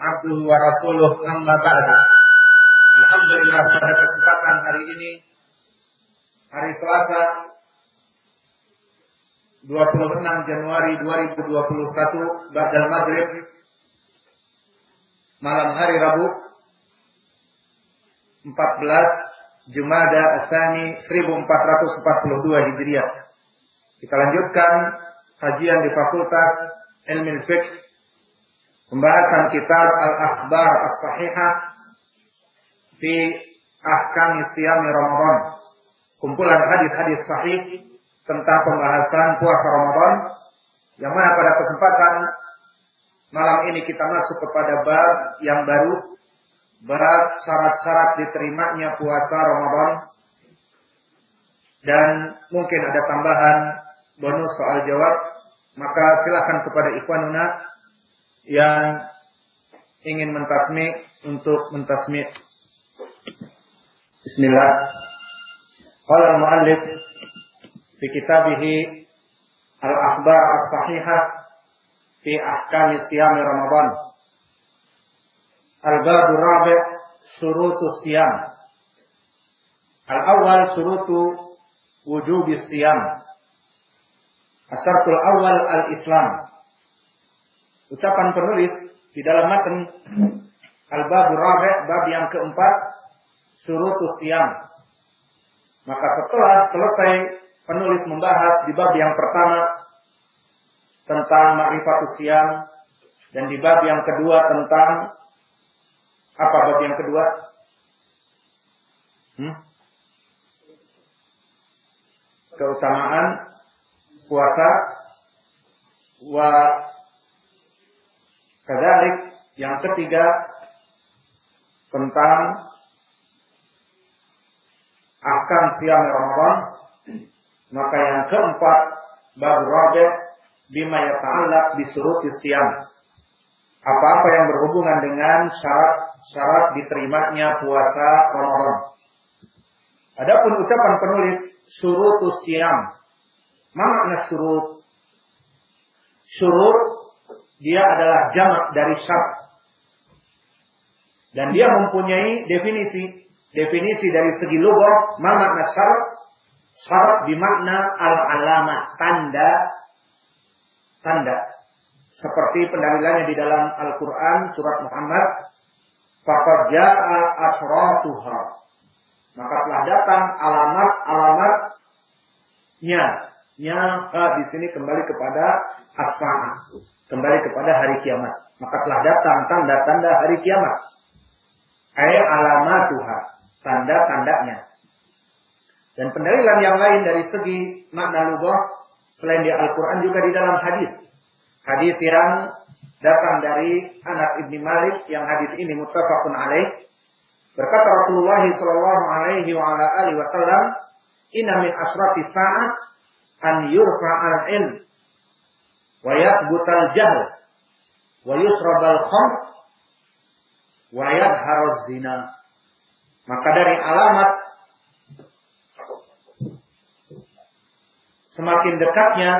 abduhu wa rasuluh amma. Alhamdulillah pada kesempatan hari ini hari Selasa 26 Januari 2021 Ba'dal Maghrib malam hari Rabu 14 Jumada Atsani 1442 Hijriah. Kita lanjutkan kajian di Fakultas Ilmu Fiqh Pembahasan kitab Al-Akhbar As-Sahihah fi Ahkam Siyam Ramadan. Kumpulan hadis-hadis sahih tentang pembahasan puasa Ramadan. Yang mana pada kesempatan malam ini kita masuk kepada bab yang baru. Bab syarat-syarat diterimanya puasa Ramadan. Dan mungkin ada tambahan bonus soal jawab. Maka silakan kepada ikhwanuna yang ingin mentasmi untuk mentasmi. Bismillah. Qala muallif fi kitabihi Al-Akhbar As-Sahihah fi Ahkam Siyam Ramadan. Al-Bab Rabi' Surutu Siyam. Al-awwal surutu wujub siyam. Asartul awal al-Islam. Ucapan penulis di dalam matan Al-Babu Rabi' bab yang keempat Surutus Siam. Maka setelah selesai penulis membahas di bab yang pertama tentang Ma'rifatus Siam dan di bab yang kedua tentang apa bab yang kedua? Hmm? Keutamaan puasa wa Kedalik yang ketiga tentang akan siang Ramadan. Maka yang keempat bab rabi bima yata'allaq bisuruti siam. Apa-apa yang berhubungan dengan syarat-syarat diterimanya puasa Ramadan. Adapun ucapan penulis surutus siam. Mana makna? Surut dia adalah jamak dari syarat. Dan dia mempunyai definisi. Definisi dari segi lugah, ma makna syarat? Syarat bimakna al-alamat, tanda tanda. Seperti pendalilannya di dalam Al-Qur'an surat Muhammad, faqad jaa asratuha. Maka telah datang alamat-alamatnya. Nya di sini kembali kepada as kembali kepada hari kiamat. Maka telah datang tanda-tanda hari kiamat. Ayat alamatuha, tanda-tandanya. Dan pendalilan yang lain dari segi makna lugah selain di Al-Quran juga di dalam hadis. Hadis yang datang dari Anas ibni Malik yang hadis ini muttafaqun alaih. Berkata Rasulullah sallallahu alaihi wa ala alihi wasallam, "Inna min asrati sa'at an yurfa al-ilm wa yathbutal jahl. Wa yusrabal khamr. Wa yadharuz zina. Maka dari alamat semakin dekatnya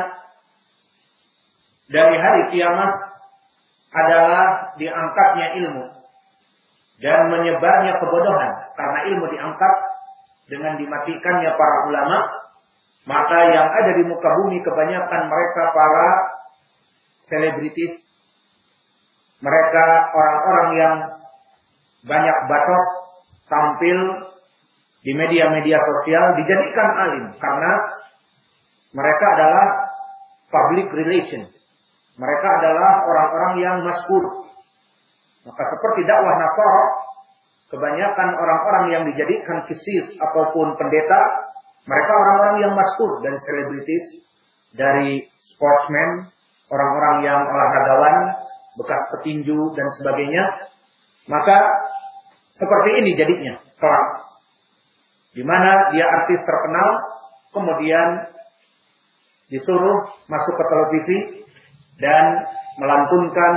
dari hari kiamat adalah diangkatnya ilmu dan menyebarnya kebodohan. Karena ilmu diangkat dengan dimatikannya para ulama maka yang ada di muka bumi kebanyakan mereka para selebritis, mereka orang-orang yang banyak batok tampil di media-media sosial dijadikan alim karena mereka adalah public relation. Mereka adalah orang-orang yang maskur. Maka seperti dakwah Nasara, kebanyakan orang-orang yang dijadikan kisis ataupun pendeta, mereka orang-orang yang maskur dan selebritis dari sportsman, orang-orang yang olahragawan, bekas petinju dan sebagainya. Maka seperti ini jadinya kelak. Di mana dia artis terkenal, kemudian disuruh masuk ke televisi dan melantunkan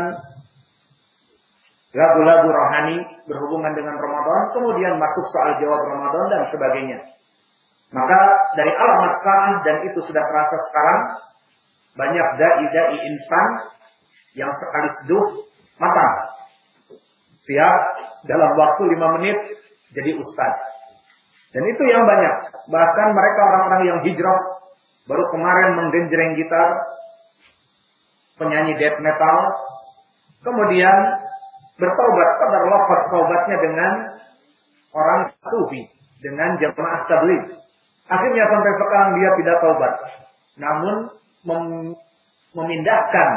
lagu-lagu rohani berhubungan dengan Ramadan, kemudian masuk soal jawab Ramadan dan sebagainya. Maka dari alamat saat dan itu sudah terasa sekarang, banyak dai-dai instan yang sekali seduh matang. Siap dalam waktu lima menit jadi ustaz. Dan itu yang banyak. Bahkan mereka orang-orang yang hijrah baru kemarin menggenjreng gitar, penyanyi death metal, kemudian bertobat pada lafaz taubatnya dengan orang sufi, dengan jamaah tabligh. Akhirnya sampai sekarang dia tidak taubat. Namun mem memindahkan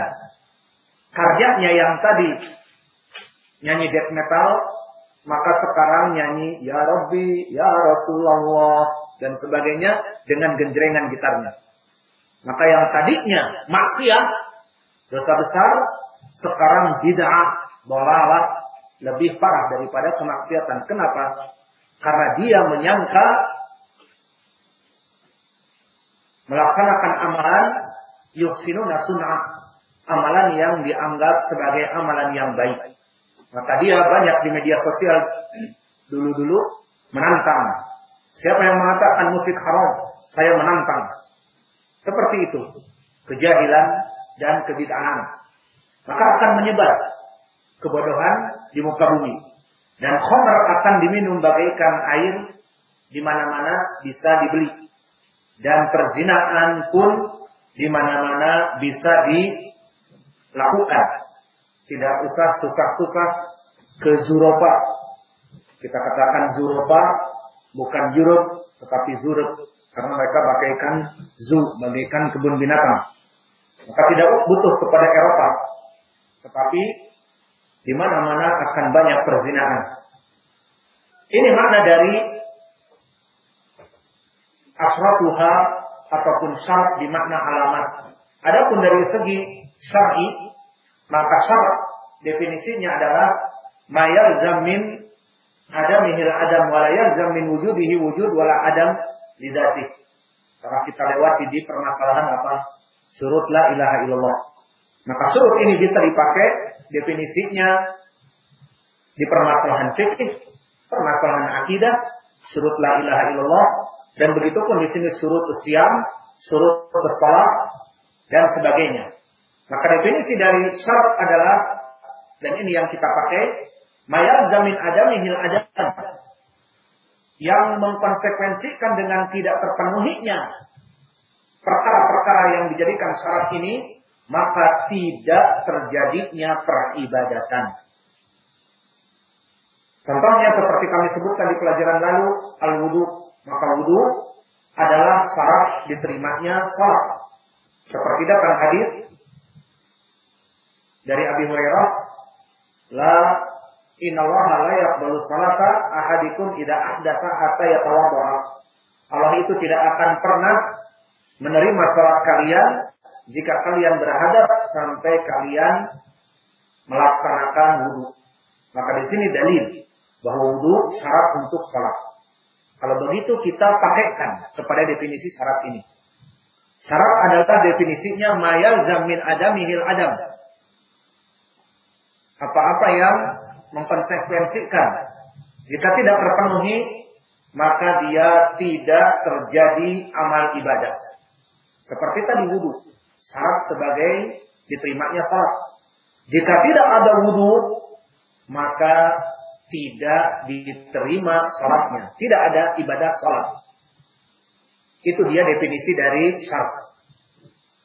karyanya yang tadi nyanyi death metal, maka sekarang nyanyi Ya Rabbi, Ya Rasulullah, dan sebagainya dengan genjrengan gitarnya. Maka yang tadinya maksiat, dosa besar, sekarang bid'ah, dolalah, lebih parah daripada kemaksiatan. Kenapa? Karena dia menyangka melaksanakan amalan yuhsinuna sunnah, amalan yang dianggap sebagai amalan yang baik. Maka dia banyak di media sosial dulu-dulu menantang. Siapa yang mengatakan musik haram, saya menantang. Seperti itu. Kejahilan dan kebid'ahan. Maka akan menyebar kebodohan di muka bumi. Dan khomer akan diminum bagaikan air di mana-mana bisa dibeli. Dan perzinaan pun di mana-mana bisa dilakukan. Tidak usah susah-susah ke Zuropa. Kita katakan Zuropa bukan Europe tetapi Zuruk karena mereka bagaikan zoo, bagaikan kebun binatang. Maka tidak butuh kepada Eropa. Tetapi di mana-mana akan banyak perzinahan. Ini makna dari asratuha ataupun syarat di makna alamat. Adapun dari segi syar'i, maka syarat definisinya adalah mayal zamin adam mihil adam wala zamin wujudihi wujud wala adam lidati. Karena kita lewati di permasalahan apa? Surut la ilaha illallah. Maka surut ini bisa dipakai definisinya di permasalahan fikih, permasalahan akidah, surut la ilaha illallah, dan begitu pun di sini surut siam, surut salat dan sebagainya. Maka definisi dari syarat adalah dan ini yang kita pakai mayal zamin adam yang mengkonsekuensikan dengan tidak terpenuhinya perkara-perkara yang dijadikan syarat ini maka tidak terjadinya peribadatan. Contohnya seperti kami sebutkan di pelajaran lalu al-wudu maka wudhu adalah syarat diterimanya salat. Seperti datang hadis dari Abi Hurairah, la Allah la yaqbalu salata ahadikum idza ahdatha hatta yatawadda. Allah itu tidak akan pernah menerima salat kalian jika kalian berhadap sampai kalian melaksanakan wudhu. Maka di sini dalil bahwa wudhu syarat untuk salat. Kalau begitu kita pakaikan kepada definisi syarat ini. Syarat adalah definisinya mayal zamin adamihil adam. Apa-apa yang mengkonsekuensikan. Jika tidak terpenuhi, maka dia tidak terjadi amal ibadah. Seperti tadi wudhu. Syarat sebagai diterimanya salat. Jika tidak ada wudhu, maka tidak diterima sholatnya. Tidak ada ibadah sholat. Itu dia definisi dari syarat.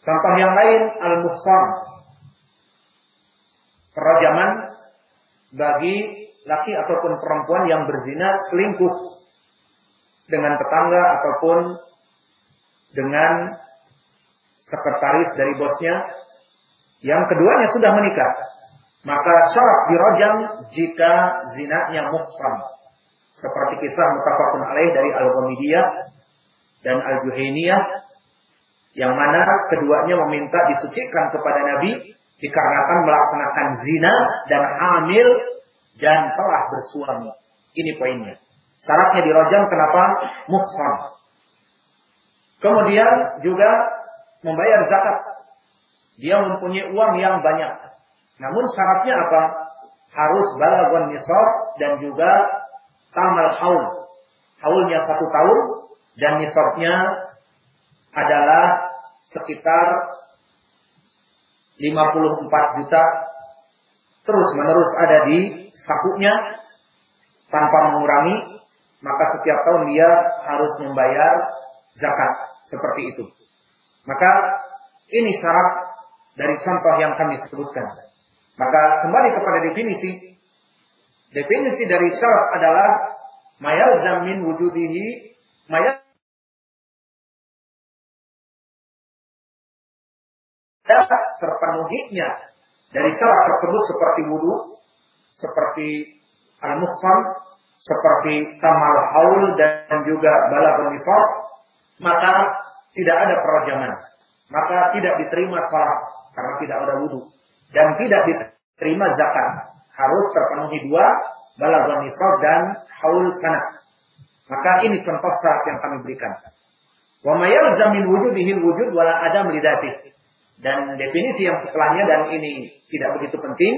Contoh yang lain, al-muhsan. Perajaman bagi laki ataupun perempuan yang berzina selingkuh dengan tetangga ataupun dengan sekretaris dari bosnya. Yang keduanya sudah menikah maka syarat dirojam jika zinanya muhsan. Seperti kisah mutafakun alaih dari Al-Ghamidiyah dan Al-Juhainiyah yang mana keduanya meminta disucikan kepada Nabi dikarenakan melaksanakan zina dan hamil dan telah bersuami. Ini poinnya. Syaratnya dirojam kenapa? Muhsan. Kemudian juga membayar zakat. Dia mempunyai uang yang banyak. Namun syaratnya apa? Harus balagon nisab dan juga tamal haul. Haulnya satu tahun dan nisabnya adalah sekitar 54 juta terus menerus ada di sakunya tanpa mengurangi maka setiap tahun dia harus membayar zakat seperti itu. Maka ini syarat dari contoh yang kami sebutkan. Maka kembali kepada definisi. Definisi dari syarat adalah mayal zamin wujudihi mayal terpenuhinya dari syarat tersebut seperti wudhu, seperti al-muhsan, seperti tamal haul dan juga bala nisab, maka tidak ada perojaman. Maka tidak diterima salat karena tidak ada wudhu. Dan tidak diterima zakat. Harus terpenuhi dua, bala nisab dan haul sana. Maka ini contoh syarat yang kami berikan. Wa mayal zamin wujudihil wujud wala adam lidati. Dan definisi yang setelahnya dan ini tidak begitu penting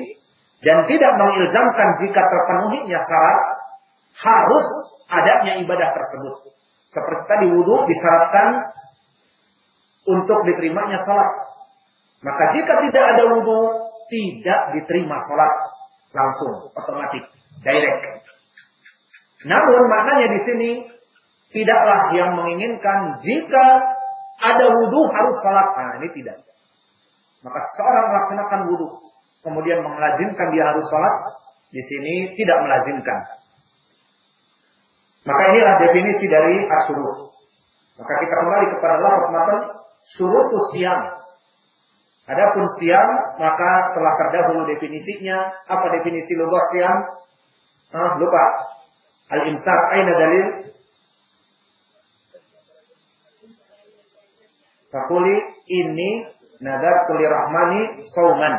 dan tidak mengilzamkan jika terpenuhinya syarat harus adanya ibadah tersebut. Seperti tadi wudhu disyaratkan untuk diterimanya salat. Maka jika tidak ada wudhu, tidak diterima salat langsung, otomatis, direct. Namun maknanya di sini tidaklah yang menginginkan jika ada wudhu harus salat. Nah ini tidak. Maka seorang melaksanakan wudhu, kemudian melazimkan dia harus sholat, di sini tidak melazimkan. Maka inilah definisi dari asyurut. Maka kita kembali kepada lafaz matan surutu siam. Adapun siam maka telah terdahulu definisinya. Apa definisi lugah siam? Ah, lupa. Al-imsak aina dalil? Fakuli ini nadar kuli rahmani sauman.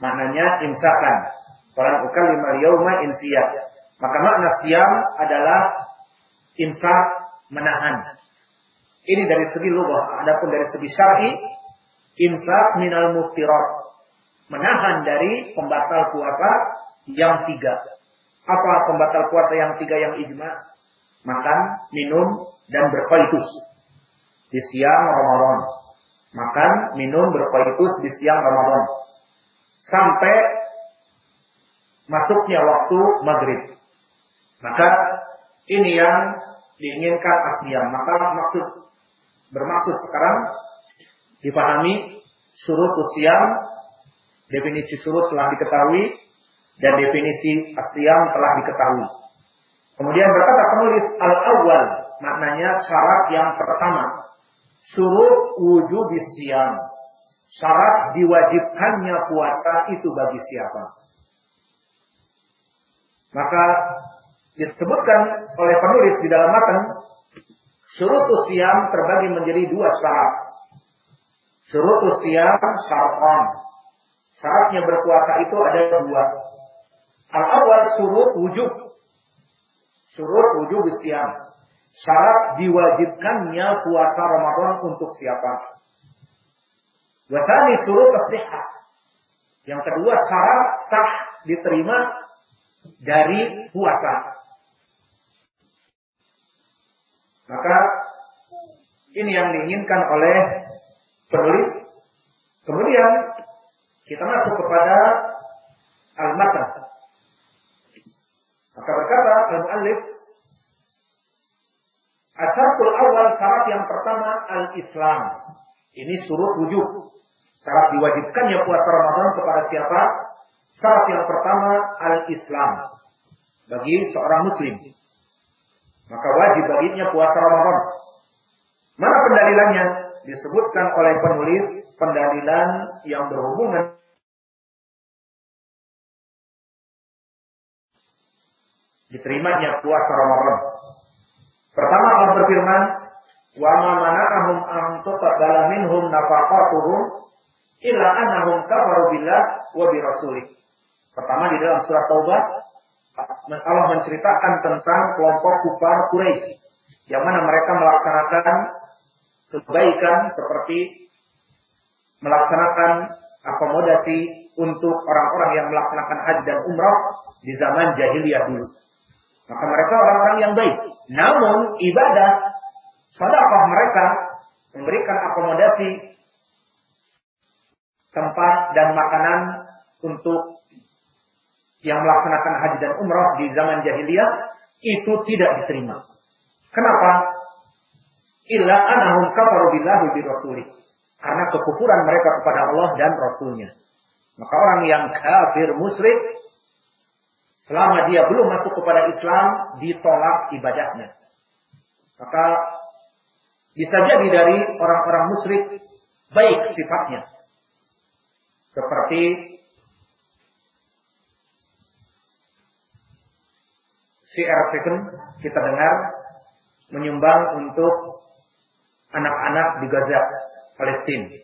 Maknanya imsakan. Falan ukal lima yauma insiyah. Maka makna siam adalah imsak menahan. Ini dari segi lugah. Adapun dari segi syar'i, imsak minal muftirat. Menahan dari pembatal puasa yang tiga. Apa pembatal puasa yang tiga yang ijma? Makan, minum, dan berkoitus. Di siang Ramadan makan, minum, berkoitus di siang Ramadan. Sampai masuknya waktu maghrib. Maka ini yang diinginkan asyam. Maka maksud bermaksud sekarang dipahami surut usiam, definisi surut telah diketahui dan definisi asyam telah diketahui. Kemudian berkata penulis al-awwal maknanya syarat yang pertama Surut wujud siam. Syarat diwajibkannya puasa itu bagi siapa? Maka disebutkan oleh penulis di dalam matan surut siam terbagi menjadi dua syarat. Surut siam syar'an. Syaratnya berpuasa itu ada dua. Al-awwal surut wujud. Surut wujud siam syarat diwajibkannya puasa Ramadan untuk siapa? Watani suruh kesihah. Yang kedua syarat sah diterima dari puasa. Maka ini yang diinginkan oleh penulis. Kemudian kita masuk kepada al-matan. Maka berkata al-muallif Asyaratul awal syarat yang pertama al-Islam. Ini surut wujud. Syarat diwajibkannya puasa Ramadan kepada siapa? Syarat yang pertama al-Islam. Bagi seorang muslim. Maka wajib baginya puasa Ramadan. Mana pendalilannya? Disebutkan oleh penulis pendalilan yang berhubungan diterimanya puasa Ramadan. Pertama Allah berfirman, "Wa ma mana'ahum an tuqabbala minhum nafaqatuhum illa annahum kafaru billah wa bi rasulih. Pertama di dalam surat Taubah Allah menceritakan tentang kelompok kufar Quraisy yang mana mereka melaksanakan kebaikan seperti melaksanakan akomodasi untuk orang-orang yang melaksanakan haji dan umrah di zaman jahiliyah dulu. Maka mereka orang-orang yang baik. Namun ibadah, sedekah mereka memberikan akomodasi tempat dan makanan untuk yang melaksanakan haji dan umrah di zaman jahiliyah itu tidak diterima. Kenapa? Illa anahum kafaru billahi bi rasulih. Karena kekufuran mereka kepada Allah dan Rasulnya. Maka orang yang kafir musyrik selama dia belum masuk kepada Islam ditolak ibadahnya. Maka bisa jadi dari orang-orang musyrik baik sifatnya. Seperti CR2 kita dengar menyumbang untuk anak-anak di Gaza, Palestina.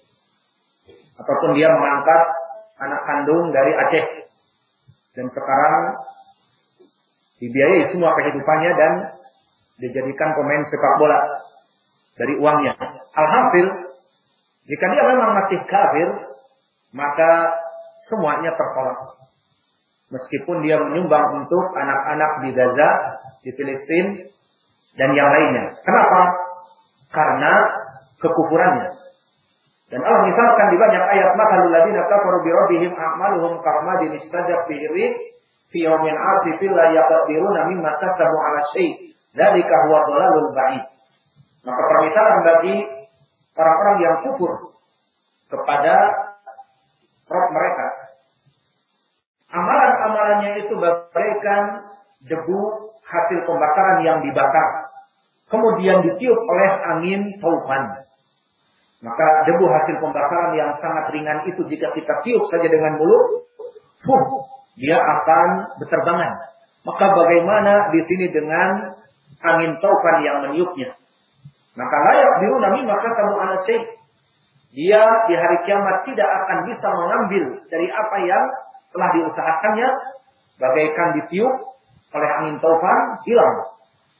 Ataupun dia mengangkat anak kandung dari Aceh. Dan sekarang dibiayai semua kehidupannya dan dijadikan pemain sepak bola dari uangnya. Alhasil, jika dia memang masih kafir, maka semuanya tertolak. Meskipun dia menyumbang untuk anak-anak di Gaza, di Palestina, dan yang lainnya. Kenapa? Karena kekufurannya. Dan Allah misalkan di banyak ayat makalul ladina kafaru bi rabbihim a'maluhum karmadin istajab fi ri fi yawmin asifil la mimma ala syai' dzalika huwa dhalalul ba'id. Maka permintaan bagi orang-orang yang kufur kepada Rob mereka. Amalan-amalannya itu bagaikan debu hasil pembakaran yang dibakar. Kemudian ditiup oleh angin taufan. Maka debu hasil pembakaran yang sangat ringan itu jika kita tiup saja dengan mulut, fuh, dia akan berterbangan. Maka bagaimana di sini dengan angin taufan yang meniupnya? Maka layak biru nami maka sama anak Dia di hari kiamat tidak akan bisa mengambil dari apa yang telah diusahakannya bagaikan ditiup oleh angin taufan hilang.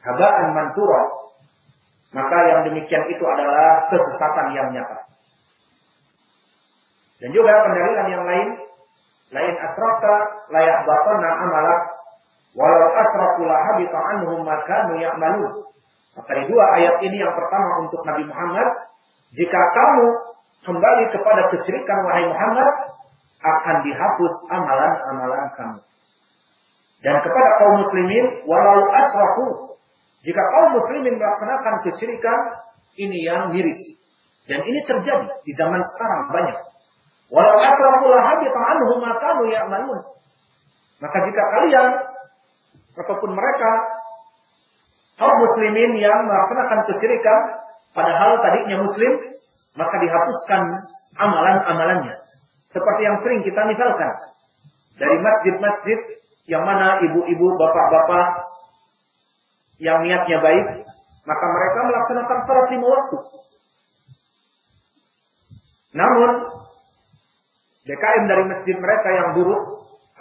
Habaan mantura. Maka yang demikian itu adalah kesesatan yang nyata. Dan juga pendalilan yang lain. Lain asraka layak batana amalak. Walau asraku lahabita anhum makanu ya'malun. Maka di dua ayat ini yang pertama untuk Nabi Muhammad. Jika kamu kembali kepada kesyirikan wahai Muhammad. Akan dihapus amalan-amalan kamu. Dan kepada kaum muslimin, walau asrafu, jika kaum muslimin melaksanakan kesyirikan, ini yang miris. Dan ini terjadi di zaman sekarang banyak. Walau asrafu lahabita anhum makanu ya'malun. Maka jika kalian ataupun mereka kaum muslimin yang melaksanakan kesyirikan padahal tadinya muslim maka dihapuskan amalan-amalannya seperti yang sering kita misalkan dari masjid-masjid yang mana ibu-ibu, bapak-bapak yang niatnya baik, maka mereka melaksanakan sholat lima waktu. Namun, DKM dari masjid mereka yang buruk,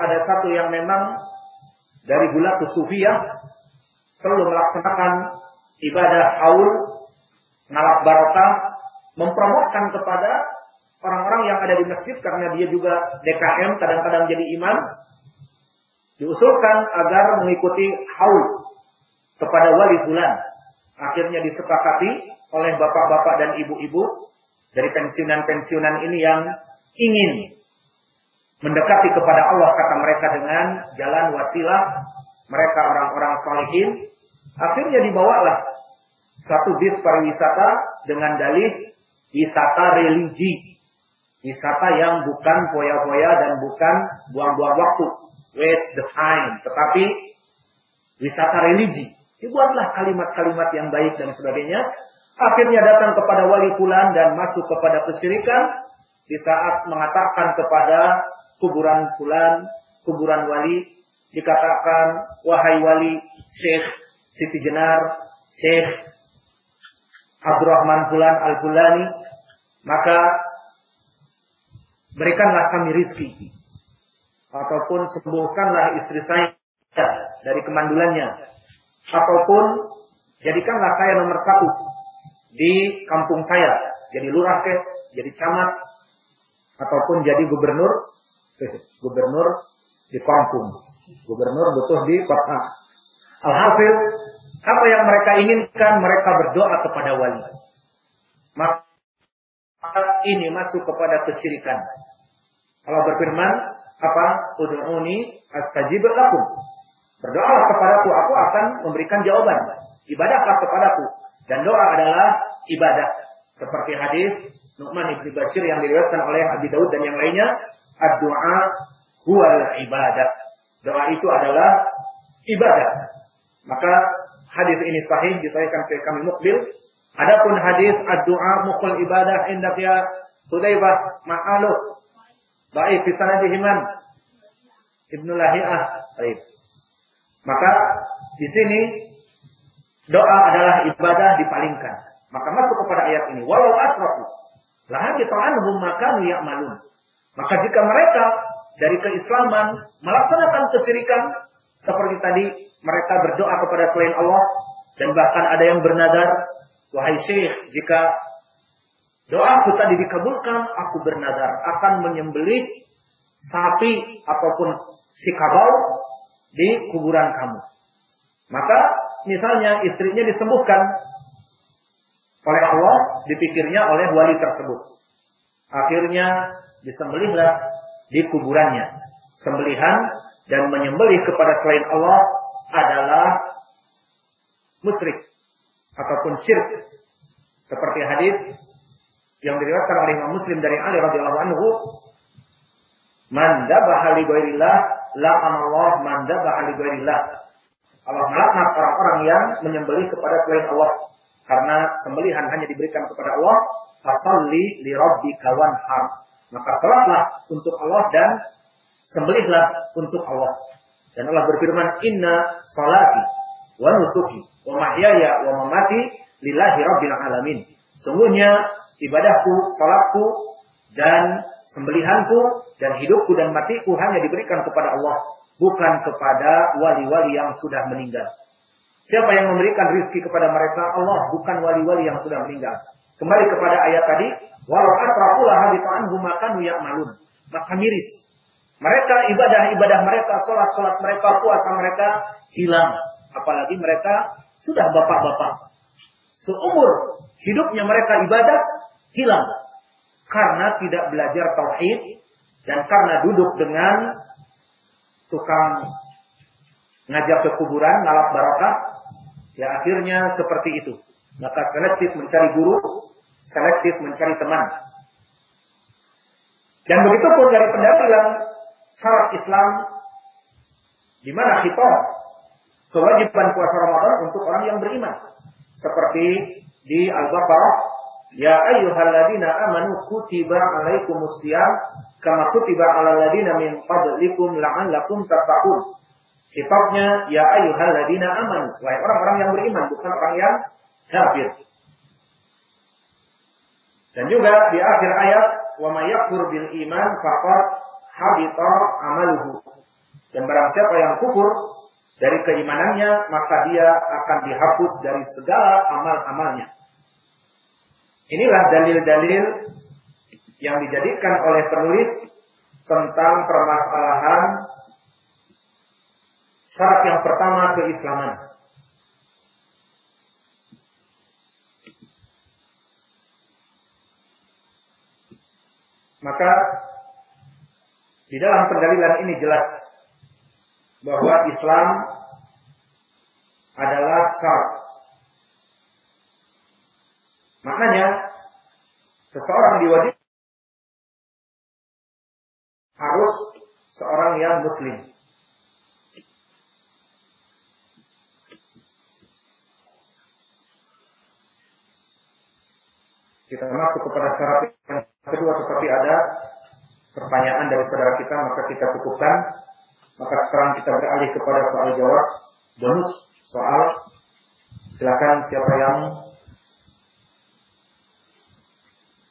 ada satu yang memang dari gula ke sufiyah, selalu melaksanakan ibadah haul, ngalap barokah, mempromotkan kepada orang-orang yang ada di masjid karena dia juga DKM kadang-kadang jadi imam diusulkan agar mengikuti haul kepada wali bulan. Akhirnya disepakati oleh bapak-bapak dan ibu-ibu dari pensiunan-pensiunan ini yang ingin mendekati kepada Allah kata mereka dengan jalan wasilah mereka orang-orang solehin akhirnya dibawalah satu bis pariwisata dengan dalih wisata religi wisata yang bukan foya-foya dan bukan buang-buang waktu waste the time, tetapi wisata religi. Dibuatlah kalimat-kalimat yang baik dan sebagainya. Akhirnya datang kepada wali fulan dan masuk kepada kesyirikan di saat mengatakan kepada kuburan fulan, kuburan wali dikatakan wahai wali Syekh Siti Jenar, Syekh Abdurrahman fulan al-Fulani, maka berikanlah kami rizki. Ataupun sembuhkanlah istri saya dari kemandulannya. Ataupun jadikanlah saya nomor satu di kampung saya. Jadi lurah ke, jadi camat, ataupun jadi gubernur, eh, gubernur di kampung. Gubernur butuh di kota. Alhasil, apa yang mereka inginkan, mereka berdoa kepada wali. Maka ini masuk kepada kesyirikan. Allah berfirman, apa? Ud'uni astajib lakum. Berdoalah kepadaku, aku akan memberikan jawaban. Ibadahlah kepadaku. Dan doa adalah ibadah. Seperti hadis Nu'man ibn Bashir yang diriwayatkan oleh Abi Daud dan yang lainnya, ad-du'a huwal ibadah. Doa itu adalah ibadah. Maka hadis ini sahih disahihkan oleh kami mukbil. Adapun hadis ad-du'a mukul ibadah indak ya Hudzaifah ma'aluh. Baik di sana dihiman. Ibnu Lahiyah. Baik. Maka di sini doa adalah ibadah dipalingkan. Maka masuk kepada ayat ini. Walau asrafu. Lahabita anhum makanu ya'malun. Maka jika mereka dari keislaman melaksanakan kesyirikan seperti tadi mereka berdoa kepada selain Allah dan bahkan ada yang bernadar wahai syekh jika doaku tadi dikabulkan aku bernadar akan menyembelih sapi ataupun si kabau di kuburan kamu maka misalnya istrinya disembuhkan oleh Allah dipikirnya oleh wali tersebut. Akhirnya disembelihlah di kuburannya. Sembelihan dan menyembelih kepada selain Allah adalah musyrik ataupun syirik. Seperti hadis yang diriwayatkan oleh Imam Muslim dari Ali radhiyallahu anhu, "Man dabaha li ghairillah, la'anallah man dabaha li ghairillah." Allah melaknat orang-orang yang menyembelih kepada selain Allah karena sembelihan hanya diberikan kepada Allah, fasalli li rabbika wanhar. Maka salatlah untuk Allah dan sembelihlah untuk Allah. Dan Allah berfirman, "Inna salati wa nusuki wa mahyaya wa mamati lillahi rabbil alamin." Sungguhnya ibadahku, salatku dan sembelihanku dan hidupku dan matiku hanya diberikan kepada Allah, bukan kepada wali-wali yang sudah meninggal. Siapa yang memberikan rizki kepada mereka? Allah, bukan wali-wali yang sudah meninggal. Kembali kepada ayat tadi, walau asrafulah habita'anhu makanu ya'malun. Maka miris. Mereka ibadah-ibadah mereka, sholat-sholat mereka, puasa mereka hilang. Apalagi mereka sudah bapak-bapak. Seumur hidupnya mereka ibadah hilang. Karena tidak belajar tauhid dan karena duduk dengan tukang ngajak ke kuburan, ngalap barokah, Ya akhirnya seperti itu. Maka selektif mencari guru, selektif mencari teman. Dan begitu pun dari pendalilan syarat Islam di mana kita kewajiban puasa Ramadan untuk orang yang beriman. Seperti di Al-Baqarah, Ya ayyuhalladzina amanu kutiba alaikumus siyam kama kutiba alal ladzina min qablikum la'allakum tattaqun. Kitabnya ya ayyuhalladzina amanu. Wahai orang-orang yang beriman, bukan orang yang kafir. Dan juga di akhir ayat wa may yakfur bil iman faqad habita amaluhu. Dan barang siapa yang kufur dari keimanannya, maka dia akan dihapus dari segala amal-amalnya. Inilah dalil-dalil yang dijadikan oleh penulis tentang permasalahan Syarat yang pertama keislaman. Maka di dalam pendalilan ini jelas bahwa Islam adalah syarat. Maknanya seseorang diwajib harus seorang yang muslim. Kita masuk kepada syarat yang kedua tetapi ada pertanyaan dari saudara kita maka kita cukupkan. Maka sekarang kita beralih kepada soal jawab bonus soal silakan siapa yang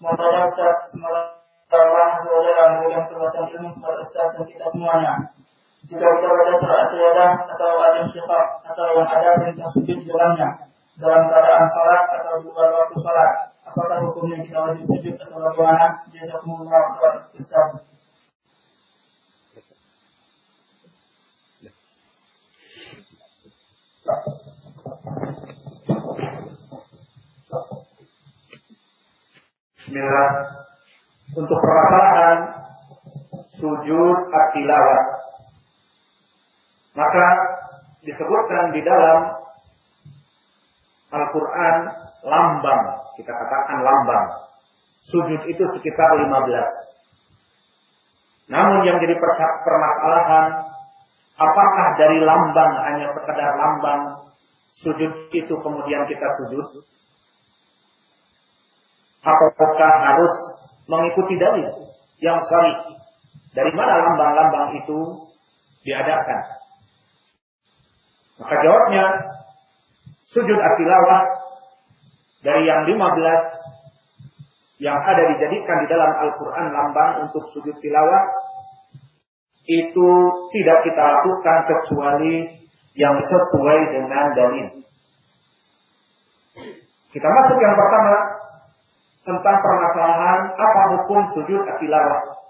Mau tanya Ustaz, semoga Allah SWT memberikan keluasan ilmu kepada Ustaz dan kita semuanya. Jika kita baca surat Asyadah atau Adim Syikhab atau yang ada perintah sujud di dalamnya dalam keadaan salat atau luar waktu salat, apakah hukumnya kita wajib sujud atau bagaimana? Jazakumullah khairan Ustaz. Bismillah. Untuk permasalahan sujud at-tilawah. Maka disebutkan di dalam Al-Quran lambang. Kita katakan lambang. Sujud itu sekitar 15. Namun yang jadi permasalahan apakah dari lambang hanya sekedar lambang sujud itu kemudian kita sujud apakah harus mengikuti dalil yang sahih? Dari mana lambang-lambang itu diadakan? Maka jawabnya sujud atilawah dari yang 15 yang ada dijadikan di dalam Al-Quran lambang untuk sujud tilawah itu tidak kita lakukan kecuali yang sesuai dengan dalil. Kita masuk yang pertama tentang permasalahan apa hukum sujud atilawah.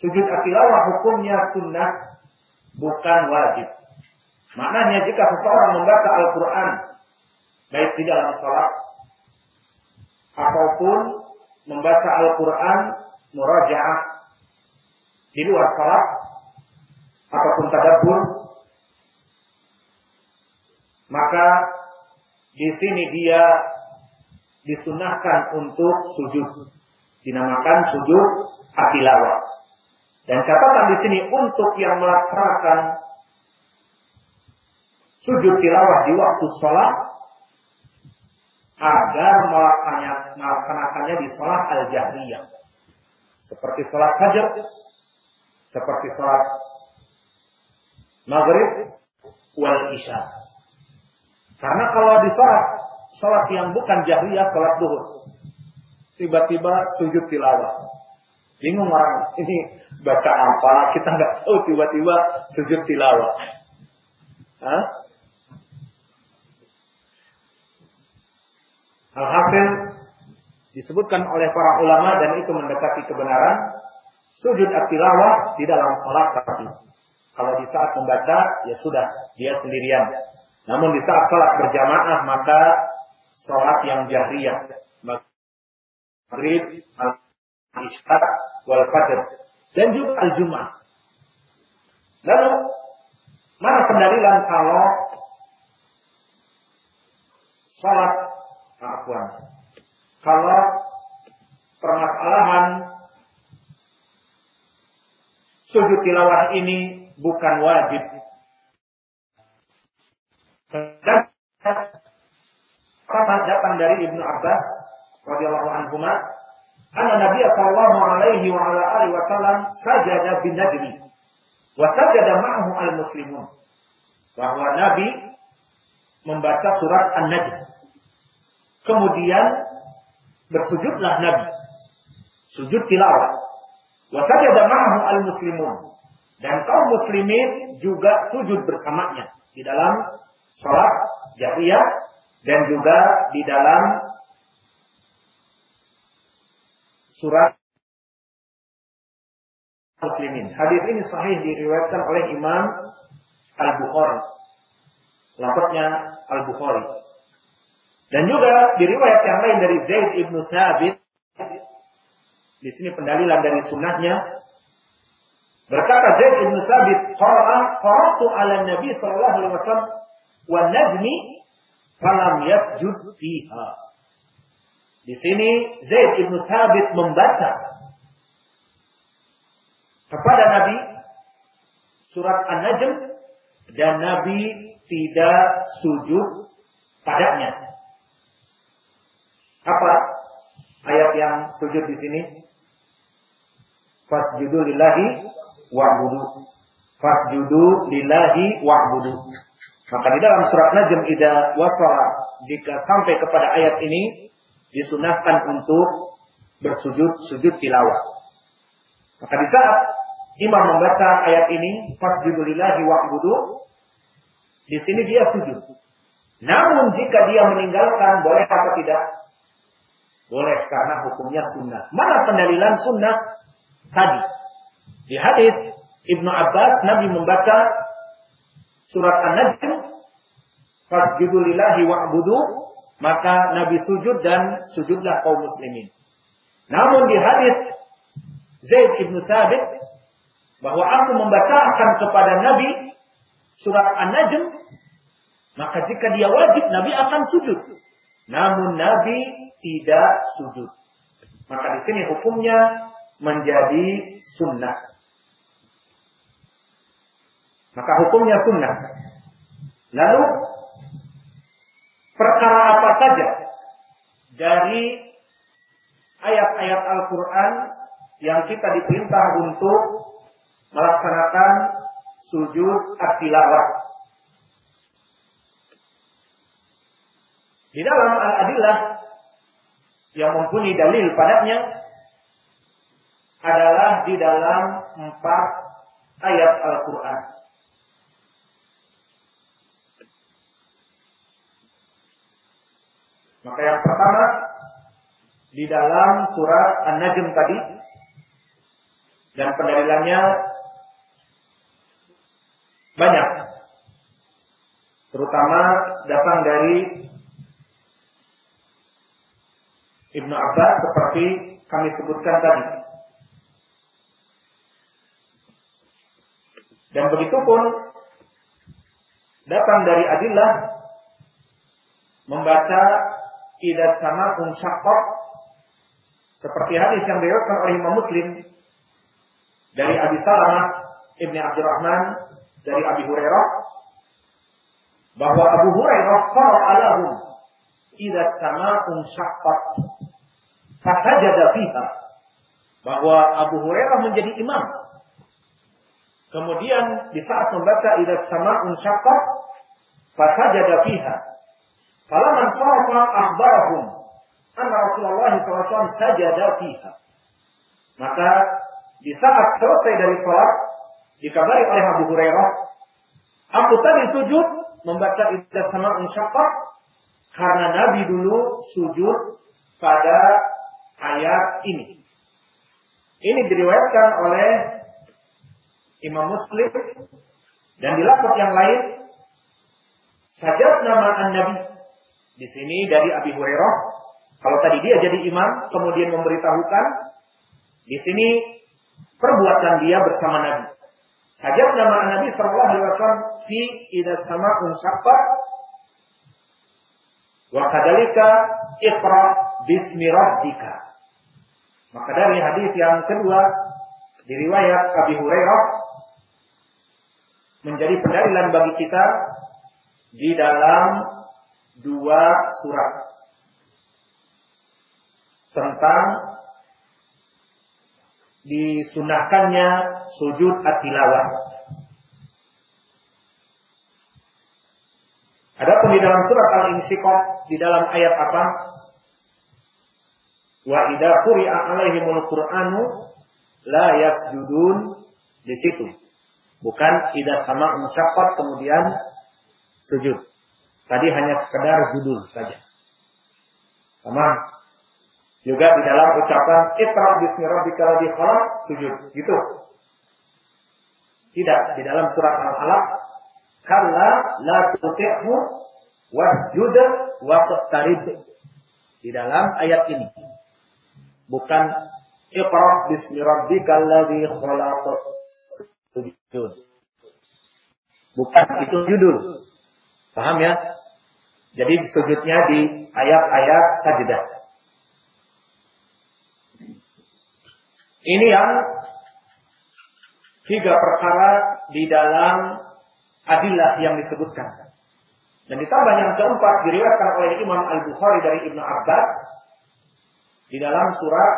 Sujud atilawah hukumnya sunnah, bukan wajib. Maknanya jika seseorang membaca Al-Quran, baik di dalam sholat, ataupun membaca Al-Quran, murajaah, di luar sholat, ataupun tadabbur, maka di sini dia disunahkan untuk sujud. Dinamakan sujud atilawah. Dan catatan di sini untuk yang melaksanakan sujud tilawah di waktu sholat agar melaksanakannya di sholat al-jahriyah. Seperti sholat fajar, seperti sholat maghrib, wal isya. Karena kalau di sholat sholat yang bukan jahriyah, sholat duhur. Tiba-tiba sujud tilawah. Bingung orang, ini baca apa, kita nggak tahu tiba-tiba sujud tilawah. Hah? Alhasil disebutkan oleh para ulama dan itu mendekati kebenaran sujud tilawah di dalam sholat tapi kalau di saat membaca ya sudah dia sendirian namun di saat sholat berjamaah maka sholat yang jahriyah. Maghrib, Isya, wal Fajr. Dan juga al-Jum'ah. Lalu, mana pendalilan kalau sholat, afwan, kalau permasalahan sujud tilawah ini bukan wajib. Dan Kata datang dari Ibnu Abbas radhiyallahu anhu anna Nabi sallallahu alaihi wa ala alihi wasallam sajada bin najmi wa sajada ma'ahu al-muslimun. Bahwa Nabi membaca surat An-Najm. Kemudian bersujudlah Nabi. Sujud tilawah. Wa sajada ma'ahu al-muslimun. Dan kaum muslimin juga sujud bersamanya di dalam salat jariyah dan juga di dalam surat Muslimin. Hadis ini sahih diriwayatkan oleh Imam Al-Bukhari. Lafaznya Al-Bukhari. Dan juga diriwayat yang lain dari Zaid ibnu Sabit. Di sini pendalilan dari sunnahnya. Berkata Zaid ibnu Sabit, "Qara'a qara'tu 'ala Nabi sallallahu alaihi wasallam wa najmi falam yasjud fiha. Di sini Zaid bin Thabit membaca kepada Nabi surat An-Najm dan Nabi tidak sujud padanya. Apa ayat yang sujud di sini? Fasjudu lillahi wa'budu. Fasjudu lillahi wa'budu. Maka di dalam surat Najm ida wasala jika sampai kepada ayat ini disunahkan untuk bersujud sujud tilawah. Maka di saat imam membaca ayat ini fasjudu lillahi wa'budu di sini dia sujud. Namun jika dia meninggalkan boleh apa tidak? Boleh karena hukumnya sunnah. Mana pendalilan sunnah tadi? Di hadis Ibnu Abbas Nabi membaca surat An-Najm fasjudu lillahi wa'budu maka Nabi sujud dan sujudlah kaum muslimin. Namun di hadis Zaid ibnu Thabit bahwa aku membacakan kepada Nabi surat An-Najm maka jika dia wajib Nabi akan sujud. Namun Nabi tidak sujud. Maka di sini hukumnya menjadi sunnah. Maka hukumnya sunnah. Lalu perkara apa saja dari ayat-ayat Al-Quran yang kita diperintah untuk melaksanakan sujud at-tilawah. Di dalam Al-Adillah yang mempunyai dalil padanya adalah di dalam empat ayat Al-Quran. Maka yang pertama di dalam surat An-Najm tadi dan pendalilannya banyak. Terutama datang dari Ibnu Abbas seperti kami sebutkan tadi. Dan begitu pun datang dari Adillah membaca tidak sama unsyaqqaq seperti hadis yang diriwayatkan oleh Imam Muslim dari Abi Salamah Ibni Abdurrahman dari Abi Hurairah bahwa Abu Hurairah qara'a lahum idza sama'un syaqqat fasajada fiha. Bahwa Abu Hurairah menjadi imam. Kemudian di saat membaca idza sama'un syaqqat fasajada fiha falaman sarafa akhbarahum anna Rasulullah SAW sajada fiha maka di saat selesai dari sholat dikabari oleh Abu Hurairah, aku tadi sujud membaca idah sama unsyaqqah karena Nabi dulu sujud pada ayat ini. Ini diriwayatkan oleh Imam Muslim dan di lafaz yang lain sajad nama an-nabi di sini dari Abi Hurairah kalau tadi dia jadi imam kemudian memberitahukan di sini perbuatan dia bersama Nabi Hajat nama Nabi Sallallahu Alaihi Wasallam fi ida sama unsapa wa kadalika iqra bismi rabbika. Maka dari hadis yang kedua di riwayat Abi Hurairah menjadi pendalilan bagi kita di dalam dua surat tentang disunahkannya sujud at-tilawah. Adapun di dalam surat Al-Insyiqaq di dalam ayat apa? Wa idza quri'a 'alaihimul Qur'anu la yasjudun di situ. Bukan idza sama musyaqqat kemudian sujud. Tadi hanya sekedar judul saja. Sama juga di dalam ucapan Iqra bismi rabbikal ladzi khalaq sujud. Gitu. Tidak di dalam surat Al-Alaq kalla la tuti'hu wasjud waqtarib. Di dalam ayat ini. Bukan Iqra bismi rabbikal ladzi khalaq sujud. Bukan itu judul. Paham ya? Jadi sujudnya di ayat-ayat sajadah. Ini yang tiga perkara di dalam adillah yang disebutkan. Dan ditambah yang keempat diriwayatkan oleh Imam Al-Bukhari dari Ibnu Abbas di dalam surat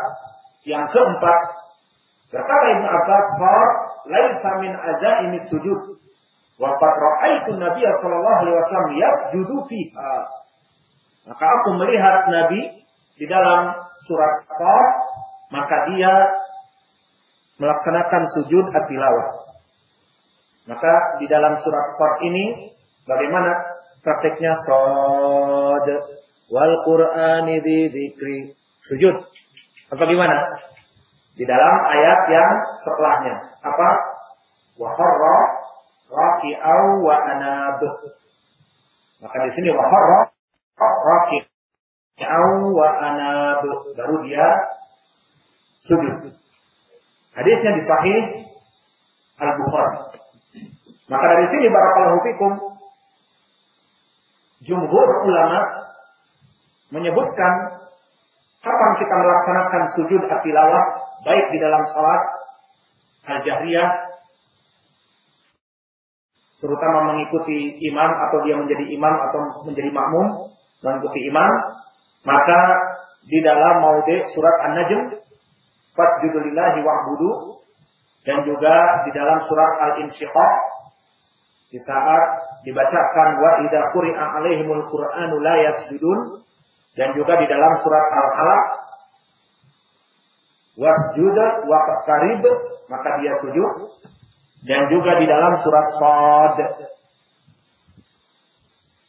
yang keempat berkata Ibnu Abbas, "Far laisa min azaimi sujud wa qad ra'aitu Nabiy sallallahu alaihi wasallam yasjudu fiha." Maka aku melihat Nabi di dalam surat Qaf, maka dia melaksanakan sujud at-tilawah. Maka di dalam surat Qaf ini bagaimana prakteknya sod wal Qur'ani dzikri sujud. Apa gimana? Di dalam ayat yang setelahnya. Apa? Wa raki'au wa anab. Maka di sini wa harra raki'au wa anab. Baru dia sujud. Hadisnya di sahih Al-Bukhari. Maka dari sini barakallahu fikum jumhur ulama menyebutkan kapan kita melaksanakan sujud atilawah baik di dalam salat al-jahriyah terutama mengikuti imam atau dia menjadi imam atau menjadi makmum mengikuti imam maka di dalam maude surat An-Najm fasjudulillahi wa'budu dan juga di dalam surat Al-Insyiqaq di saat dibacakan wa idza quri'a alaihimul qur'anu la yasjudun dan juga di dalam surat Al-Alaq wasjud wa qarib maka dia sujud dan juga di dalam surat Sad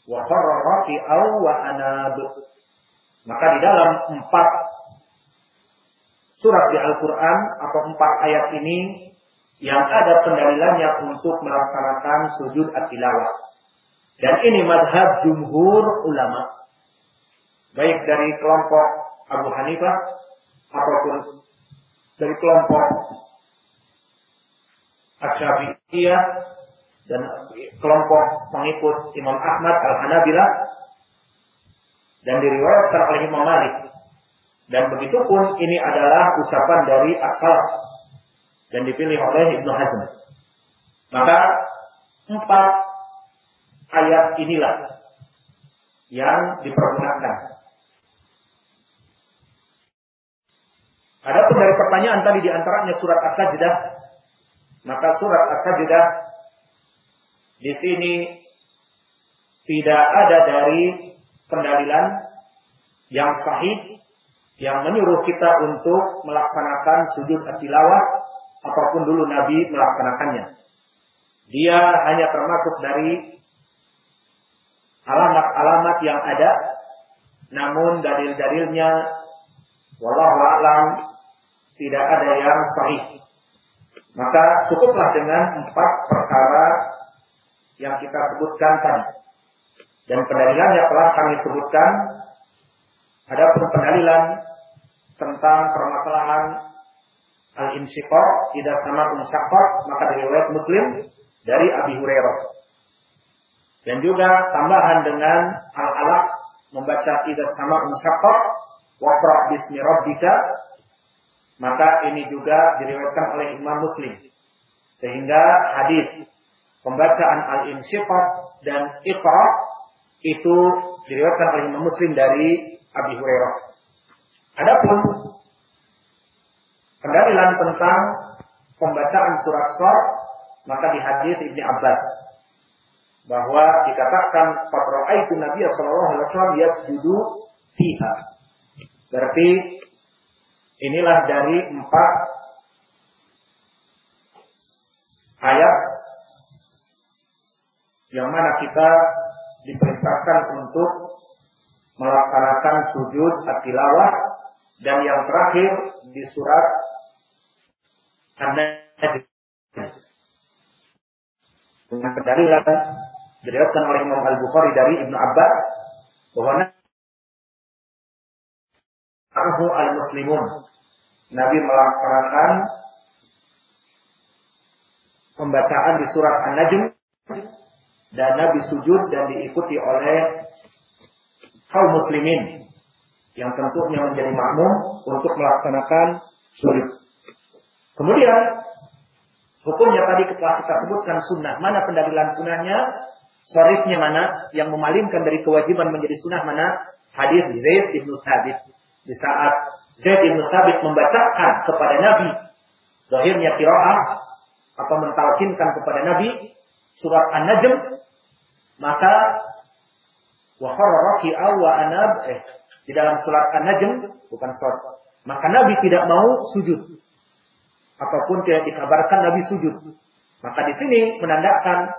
wa wa maka di dalam empat surat di Al-Quran atau empat ayat ini yang ada pendalilannya untuk melaksanakan sujud at-tilawah. Dan ini madhab jumhur ulama. Baik dari kelompok Abu Hanifah ataupun dari kelompok Asy-Syafi'iyah dan kelompok pengikut Imam Ahmad Al-Hanabilah dan diriwayatkan oleh Imam Malik. Dan begitu pun ini adalah ucapan dari asal dan dipilih oleh Ibnu Hazm. Maka empat ayat inilah yang dipergunakan. Adapun dari pertanyaan tadi di antaranya surat As-Sajdah, maka surat As-Sajdah di sini tidak ada dari pendalilan yang sahih yang menyuruh kita untuk melaksanakan sujud tilawah apa pun dulu Nabi melaksanakannya. Dia hanya termasuk dari alamat-alamat yang ada, namun dalil-dalilnya wallahu a'lam tidak ada yang sahih. Maka cukuplah dengan empat perkara yang kita sebutkan tadi. Dan pendalilannya telah kami sebutkan. Ada pendalilan tentang permasalahan al-insyiqaq tidak sama unsyaqqaq maka dari riwayat Muslim dari Abi Hurairah. Dan juga tambahan dengan al-alaq membaca tidak sama unsyaqqaq waqra bismi rabbika maka ini juga diriwayatkan oleh Imam Muslim. Sehingga hadis pembacaan al-insyiqaq dan iqra itu diriwayatkan oleh Imam Muslim dari Abi Hurairah. Adapun pendalilan tentang pembacaan surat Sor maka di hadis Ibnu Abbas bahwa dikatakan itu Nabi sallallahu alaihi wasallam yasjudu fiha. Berarti inilah dari empat ayat yang mana kita diperintahkan untuk melaksanakan sujud at-tilawah dan yang terakhir di surat An-Najm. Dengan pendalilan diriwayatkan oleh Imam Al-Bukhari dari Ibnu Abbas bahwa Nabi al-Muslimun Nabi melaksanakan pembacaan di surat An-Najm dan Nabi sujud dan diikuti oleh kaum muslimin yang tentunya menjadi makmum untuk melaksanakan sujud. Kemudian Hukumnya tadi telah kita sebutkan sunnah. Mana pendalilan sunnahnya? Sorifnya mana? Yang memalingkan dari kewajiban menjadi sunnah mana? Hadis Zaid ibn Thabit. Di saat Zaid ibn Thabit membacakan kepada Nabi. Zahirnya kiraah. Atau mentalkinkan kepada Nabi. Surat An-Najm. Maka. Wa wa anab. Eh. Di dalam surat An-Najm. Bukan surat. Maka Nabi tidak mau sujud ataupun tidak dikabarkan Nabi sujud. Maka di sini menandakan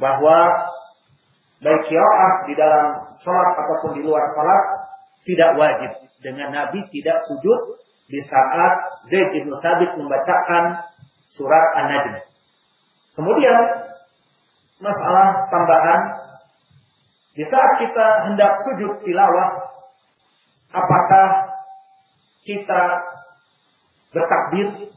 bahwa baik kiroah di dalam sholat ataupun di luar sholat tidak wajib dengan Nabi tidak sujud di saat Zaid bin Thabit membacakan surat An-Najm. Kemudian masalah tambahan di saat kita hendak sujud tilawah apakah kita bertakbir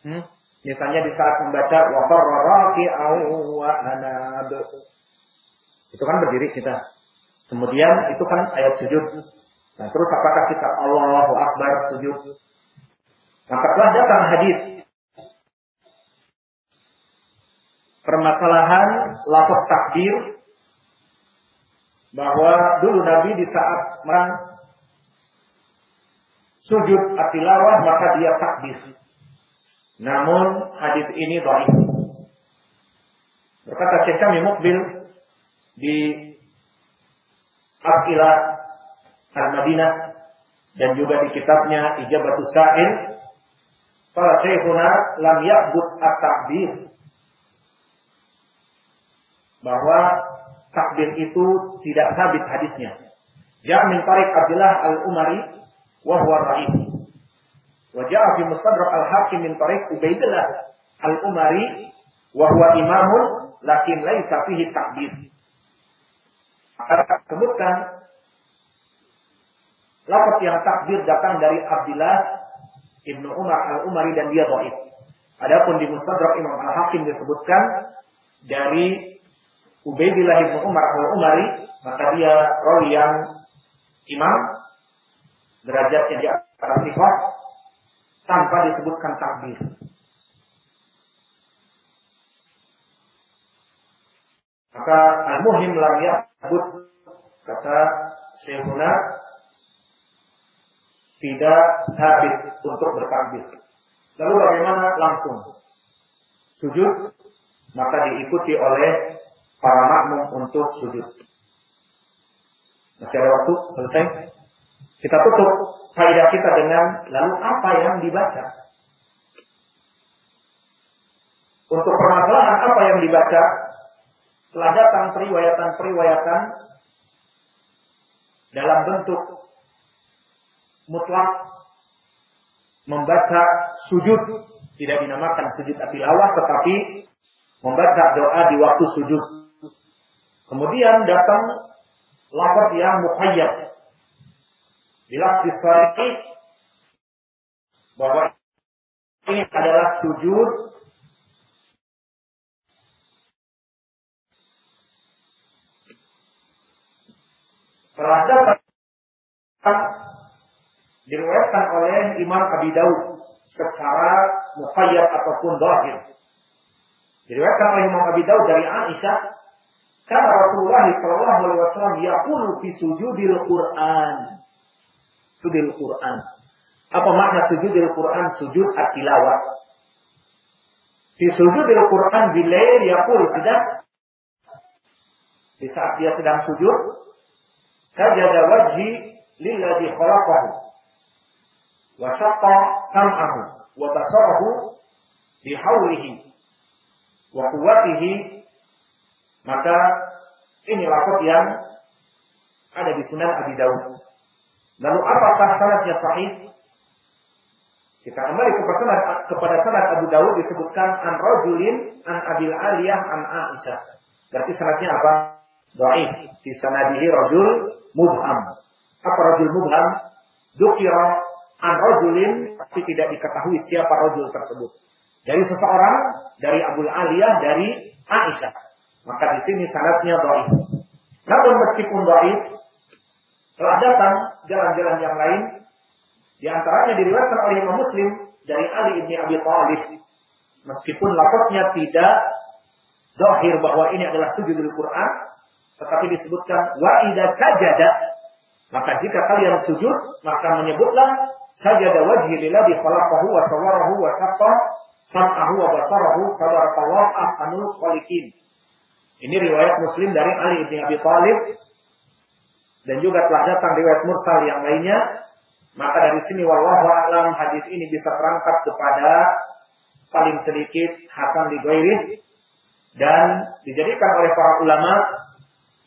Hmm? Misalnya di saat membaca wa wa anab. Itu kan berdiri kita. Kemudian itu kan ayat sujud. Nah, terus apakah kita Allahu Akbar sujud? Maka telah datang hadis permasalahan lafaz takbir bahwa dulu Nabi di saat merang sujud atilawah maka dia takbir. Namun hadis ini dhaif. Berkata Syekh kami Mukbil di Aqilah Al-Madinah dan juga di kitabnya Ijabatus Sa'il para syekhuna lam ya'bud at-takbir bahwa takbir itu tidak sabit hadisnya. Ja min Tariq Abdullah Al-Umari wa huwa Wajah fi Mustadrak Al-Hakim min Tariq Ubaidillah Al-Umari wa huwa imamun lakin laisa fihi takbir. Maka sebutkan lafaz yang takbir datang dari Abdullah Ibnu Umar Al-Umari dan dia dhaif. Adapun di Mustadrak Imam Al-Hakim disebutkan dari Ubaidillah Ibnu Umar Al-Umari, maka dia rawi yang imam derajatnya di atas tanpa disebutkan takbir. Maka al-muhim lam ya'bud kata Syekhuna tidak habis untuk bertakbir. Lalu bagaimana langsung sujud maka diikuti oleh para makmum untuk sujud. Masih ada waktu selesai? Kita tutup faedah kita dengan lalu apa yang dibaca. Untuk permasalahan apa yang dibaca, telah datang periwayatan-periwayatan dalam bentuk mutlak membaca sujud tidak dinamakan sujud atilawah tetapi membaca doa di waktu sujud. Kemudian datang lafaz yang muqayyad Bila bahwa ini adalah sujud datang diriwayatkan oleh Imam Abi Daud secara muqayyad ataupun zahir. Diriwayatkan oleh Imam Abi Daud dari Aisyah karena Rasulullah sallallahu alaihi wasallam yaqulu fi sujudil Quran sujudil Quran. Apa makna sujudil Quran? Sujud at-tilawah. Di sujudil Quran bilail yaqul tidak di saat dia sedang sujud sajada wajhi lilladzi khalaqahu wa syaqqa sam'ahu wa basarahu bihaulihi wa quwwatihi maka ini lafaz yang ada di Sunan Abi Dawud Lalu apakah sanadnya sahih? Kita kembali kepada sanad kepada sanad Abu Dawud disebutkan an rajulin an Abil Aliyah an Aisyah. Berarti sanadnya apa? Dhaif. Di sanadihi rajul mubham. Apa rajul mubham? Dukira an rajulin tapi tidak diketahui siapa rajul tersebut. Dari seseorang, dari Abu Aliyah, dari Aisyah. Maka di sini sanadnya dhaif. Namun meskipun dhaif, telah datang jalan-jalan yang lain. Di antaranya diriwayatkan oleh Imam Muslim dari Ali bin Abi Thalib. Meskipun lapatnya tidak dohir bahwa ini adalah sujudul Quran, tetapi disebutkan wa idza sajada maka jika kalian sujud maka menyebutlah sajada wajhi lillahi khalaqahu wa sawwarahu wa saqqa sam'ahu wa basarahu tabarakallahu ahsanul khaliqin. Ini riwayat Muslim dari Ali bin Abi Thalib dan juga telah datang riwayat mursal yang lainnya. Maka dari sini wallahu a'lam hadis ini bisa terangkat kepada paling sedikit Hasan di dan dijadikan oleh para ulama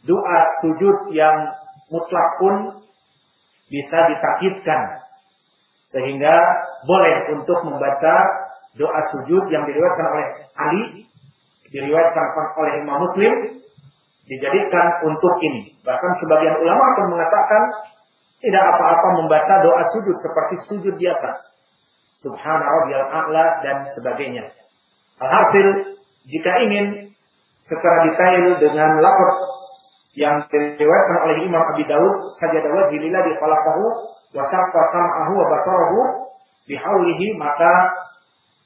doa sujud yang mutlak pun bisa ditakitkan sehingga boleh untuk membaca doa sujud yang diriwayatkan oleh Ali diriwayatkan oleh Imam Muslim dijadikan untuk ini. Bahkan sebagian ulama pun mengatakan tidak apa-apa membaca doa sujud seperti sujud biasa. Subhana rabbiyal a'la dan sebagainya. Alhasil jika ingin secara detail dengan lapor yang diriwayatkan oleh Imam Abi Daud sajada wajhi lillahi khalaqahu wa syaqqa sam'ahu wa basarahu bihaulihi maka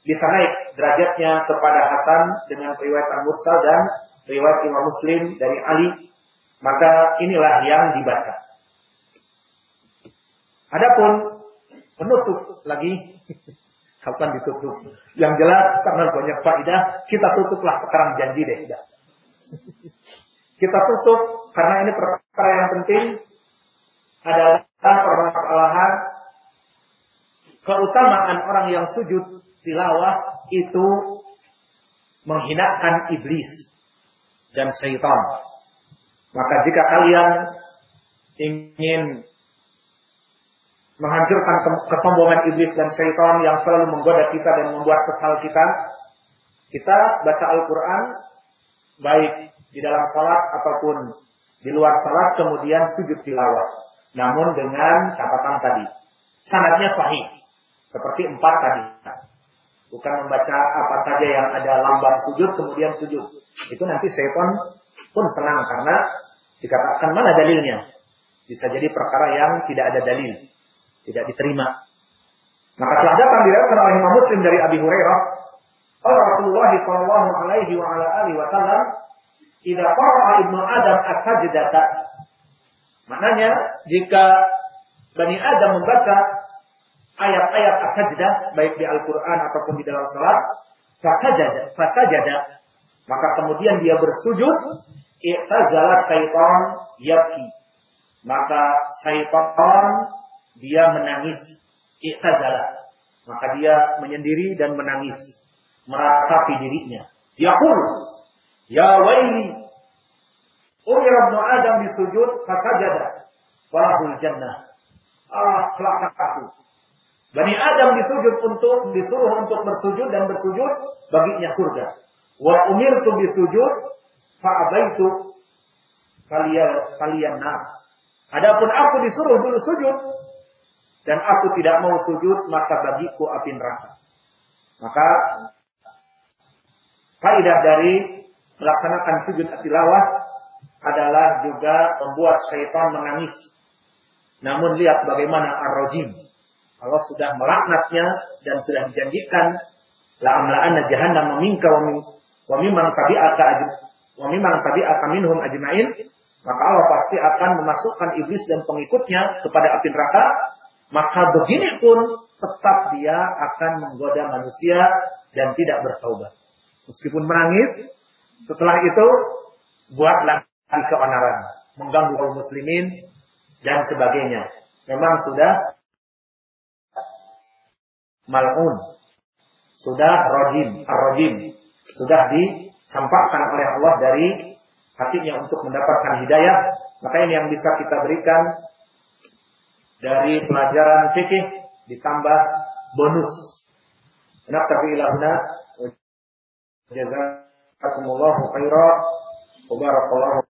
bisa naik derajatnya kepada Hasan dengan riwayat Al-Mursal dan riwayat Imam Muslim dari Ali. Maka inilah yang dibaca. Adapun penutup lagi kapan ditutup? Yang jelas karena banyak faedah kita tutuplah sekarang janji deh kita tutup karena ini perkara yang penting adalah permasalahan keutamaan orang yang sujud tilawah itu menghinakan iblis dan syaitan. Maka jika kalian ingin menghancurkan kesombongan iblis dan syaitan yang selalu menggoda kita dan membuat kesal kita, kita baca Al-Quran baik di dalam salat ataupun di luar salat kemudian sujud tilawah. Namun dengan catatan tadi. Sanadnya sahih. Seperti empat tadi. Bukan membaca apa saja yang ada lambat sujud kemudian sujud. Itu nanti syaitan pun senang karena dikatakan mana dalilnya. Bisa jadi perkara yang tidak ada dalil. Tidak diterima. Maka telah datang diriwayatkan oleh Imam Muslim dari Abi Hurairah, Rasulullah sallallahu alaihi wa ala alihi wasallam Idza qara'a ibnu Adam as-sajdata. Maknanya jika Bani Adam membaca ayat-ayat as-sajdah baik di Al-Qur'an ataupun di dalam salat, fasajada, fasajada, maka kemudian dia bersujud, i'tazala syaitan yabki. Maka syaitan dia menangis, i'tazala. Maka dia menyendiri dan menangis, meratapi dirinya. Yaqul, Ya waili. Umir Ibn Adam disujud fasajada. Walahul jannah. Ah, celaka aku. Bani Adam disujud untuk disuruh untuk bersujud dan bersujud baginya surga. Wa umirtu disujud fa'abaitu kalian kalian nah. Adapun aku disuruh dulu sujud dan aku tidak mau sujud maka bagiku api neraka. Maka faidah dari melaksanakan sujud tilawah adalah juga membuat syaitan menangis. Namun lihat bagaimana ar-rajim. Allah sudah melaknatnya dan sudah dijanjikan la amla'anna jahannam minka wa mimman tabi'aka wa mimman tabi'aka minhum ajma'in maka Allah pasti akan memasukkan iblis dan pengikutnya kepada api neraka maka begini pun tetap dia akan menggoda manusia dan tidak bertaubat meskipun menangis setelah itu buatlah keonaran, mengganggu kaum muslimin dan sebagainya. Memang sudah mal'un, sudah rojim, ar-rojim, sudah dicampakkan oleh Allah dari hatinya untuk mendapatkan hidayah. Maka ini yang bisa kita berikan dari pelajaran fikih ditambah bonus. Naktafi ilahuna jazak Jazakumullahu khairan wa